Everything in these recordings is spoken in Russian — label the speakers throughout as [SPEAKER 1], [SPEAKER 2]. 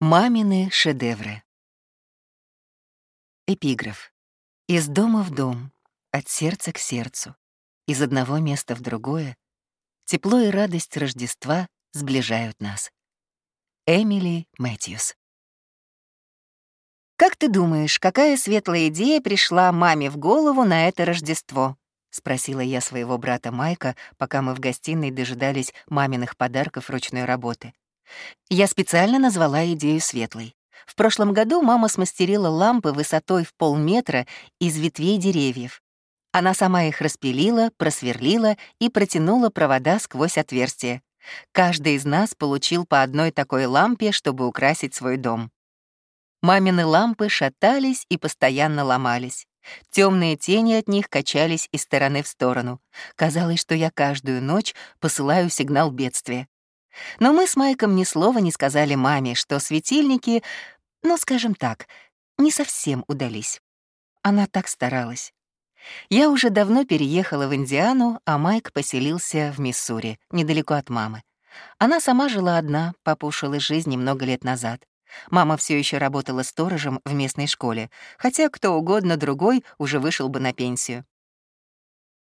[SPEAKER 1] Мамины шедевры. Эпиграф. Из дома в дом, от сердца к сердцу, из одного места в другое, тепло и радость Рождества сближают нас. Эмили Мэтьюс. «Как ты думаешь, какая светлая идея пришла маме в голову на это Рождество?» — спросила я своего брата Майка, пока мы в гостиной дожидались маминых подарков ручной работы. Я специально назвала идею светлой. В прошлом году мама смастерила лампы высотой в полметра из ветвей деревьев. Она сама их распилила, просверлила и протянула провода сквозь отверстия. Каждый из нас получил по одной такой лампе, чтобы украсить свой дом. Мамины лампы шатались и постоянно ломались. Темные тени от них качались из стороны в сторону. Казалось, что я каждую ночь посылаю сигнал бедствия. Но мы с Майком ни слова не сказали маме, что светильники, ну, скажем так, не совсем удались. Она так старалась. Я уже давно переехала в Индиану, а Майк поселился в Миссури, недалеко от мамы. Она сама жила одна, из жизни много лет назад. Мама все еще работала сторожем в местной школе, хотя кто угодно другой уже вышел бы на пенсию.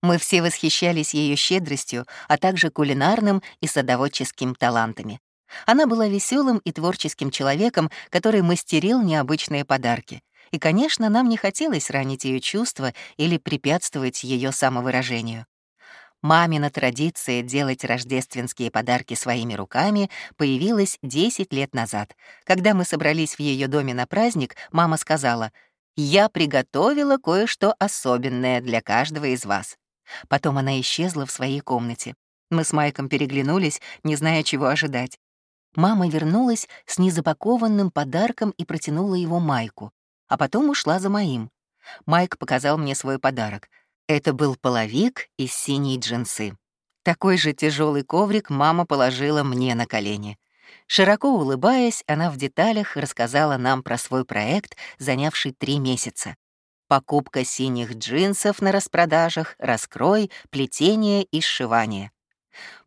[SPEAKER 1] Мы все восхищались ее щедростью, а также кулинарным и садоводческим талантами. Она была веселым и творческим человеком, который мастерил необычные подарки. И, конечно, нам не хотелось ранить ее чувства или препятствовать ее самовыражению. Мамина традиция делать рождественские подарки своими руками появилась 10 лет назад. Когда мы собрались в ее доме на праздник, мама сказала, «Я приготовила кое-что особенное для каждого из вас». Потом она исчезла в своей комнате. Мы с Майком переглянулись, не зная, чего ожидать. Мама вернулась с незапакованным подарком и протянула его Майку, а потом ушла за моим. Майк показал мне свой подарок. Это был половик из синей джинсы. Такой же тяжелый коврик мама положила мне на колени. Широко улыбаясь, она в деталях рассказала нам про свой проект, занявший три месяца. Покупка синих джинсов на распродажах, раскрой, плетение и сшивание.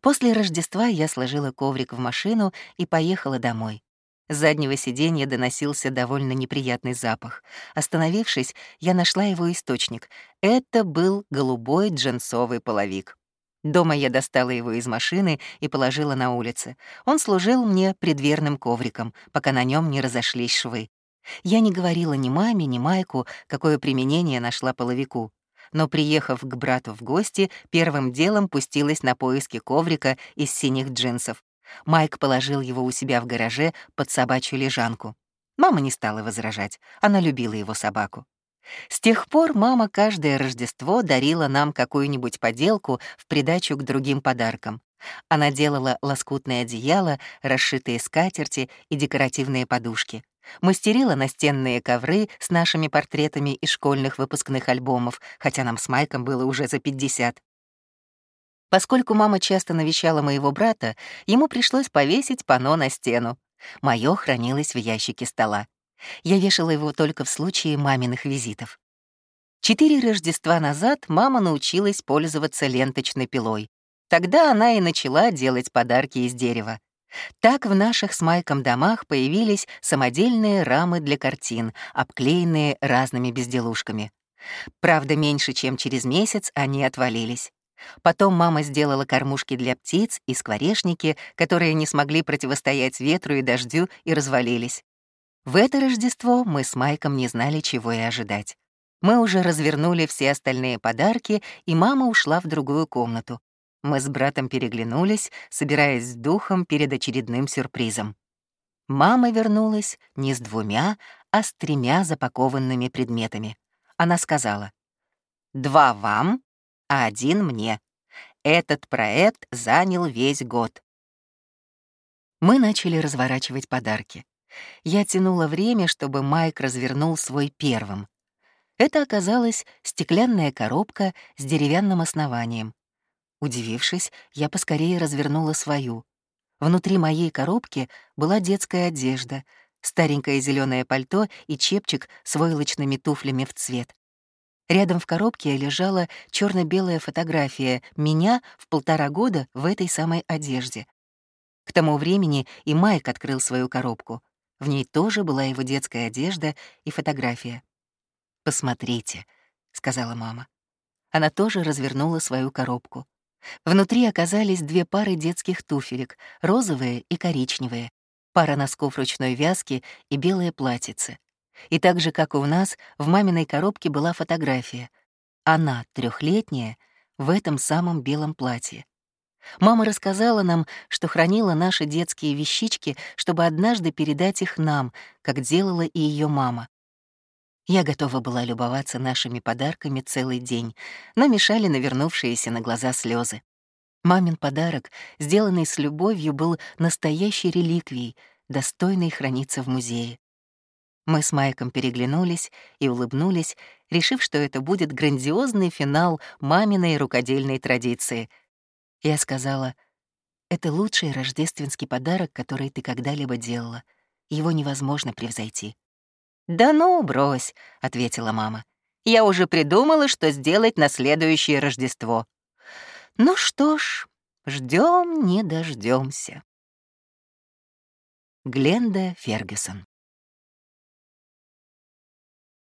[SPEAKER 1] После Рождества я сложила коврик в машину и поехала домой. С заднего сиденья доносился довольно неприятный запах. Остановившись, я нашла его источник. Это был голубой джинсовый половик. Дома я достала его из машины и положила на улице. Он служил мне предверным ковриком, пока на нем не разошлись швы. Я не говорила ни маме, ни Майку, какое применение нашла половику. Но, приехав к брату в гости, первым делом пустилась на поиски коврика из синих джинсов. Майк положил его у себя в гараже под собачью лежанку. Мама не стала возражать, она любила его собаку. С тех пор мама каждое Рождество дарила нам какую-нибудь поделку в придачу к другим подаркам. Она делала лоскутные одеяла, расшитые скатерти и декоративные подушки. Мастерила настенные ковры с нашими портретами из школьных выпускных альбомов, хотя нам с Майком было уже за 50. Поскольку мама часто навещала моего брата, ему пришлось повесить панно на стену. Моё хранилось в ящике стола. Я вешала его только в случае маминых визитов. Четыре Рождества назад мама научилась пользоваться ленточной пилой. Тогда она и начала делать подарки из дерева. Так в наших с Майком домах появились самодельные рамы для картин, обклеенные разными безделушками. Правда, меньше чем через месяц они отвалились. Потом мама сделала кормушки для птиц и скворечники, которые не смогли противостоять ветру и дождю и развалились. В это Рождество мы с Майком не знали, чего и ожидать. Мы уже развернули все остальные подарки, и мама ушла в другую комнату, мы с братом переглянулись, собираясь с духом перед очередным сюрпризом. Мама вернулась не с двумя, а с тремя запакованными предметами. Она сказала, «Два вам, а один мне. Этот проект занял весь год». Мы начали разворачивать подарки. Я тянула время, чтобы Майк развернул свой первым. Это оказалась стеклянная коробка с деревянным основанием. Удивившись, я поскорее развернула свою. Внутри моей коробки была детская одежда, старенькое зеленое пальто и чепчик с войлочными туфлями в цвет. Рядом в коробке лежала черно белая фотография меня в полтора года в этой самой одежде. К тому времени и Майк открыл свою коробку. В ней тоже была его детская одежда и фотография. «Посмотрите», — сказала мама. Она тоже развернула свою коробку. Внутри оказались две пары детских туфелек, розовые и коричневые, пара носков ручной вязки и белое платьице. И так же, как у нас, в маминой коробке была фотография. Она, трехлетняя, в этом самом белом платье. Мама рассказала нам, что хранила наши детские вещички, чтобы однажды передать их нам, как делала и ее мама. Я готова была любоваться нашими подарками целый день, но мешали навернувшиеся на глаза слезы. Мамин подарок, сделанный с любовью, был настоящей реликвией, достойной храниться в музее. Мы с Майком переглянулись и улыбнулись, решив, что это будет грандиозный финал маминой рукодельной традиции. Я сказала, «Это лучший рождественский подарок, который ты когда-либо делала. Его невозможно превзойти». «Да ну, брось», — ответила мама. «Я уже придумала, что сделать на следующее Рождество». «Ну что ж, ждем не дождемся. Гленда Фергюсон